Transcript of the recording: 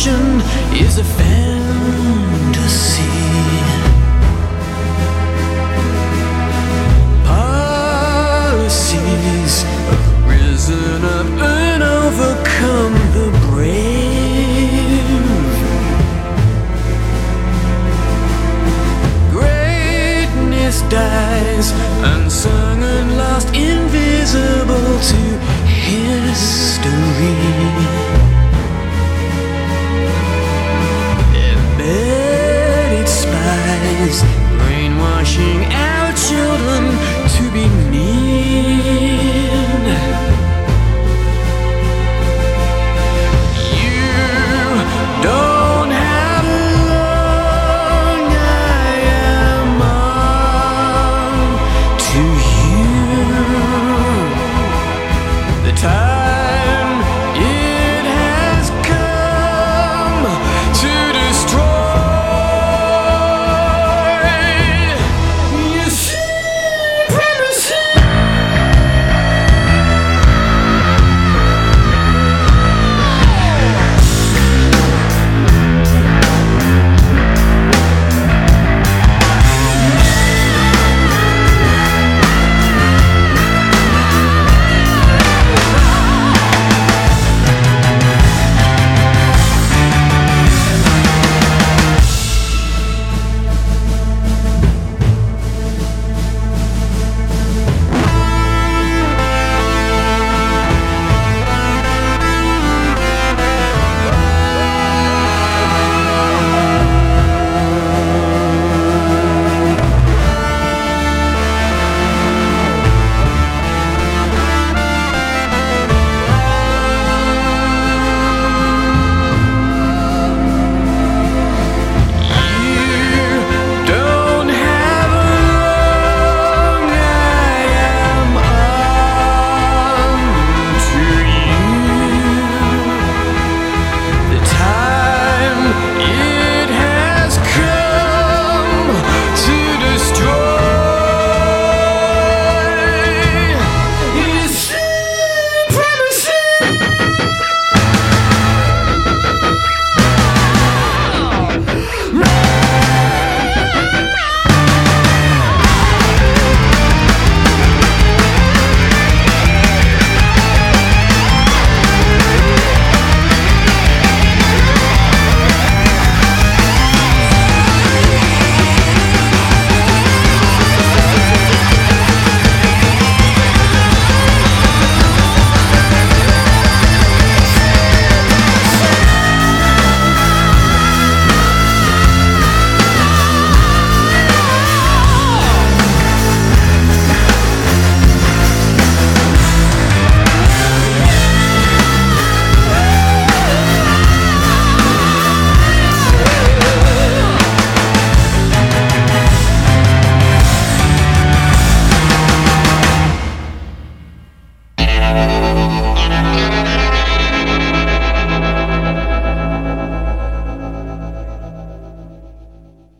ocean is a fantasy. Policies have risen up and overcome the brave. Greatness dies unsung and lost, invisible to his.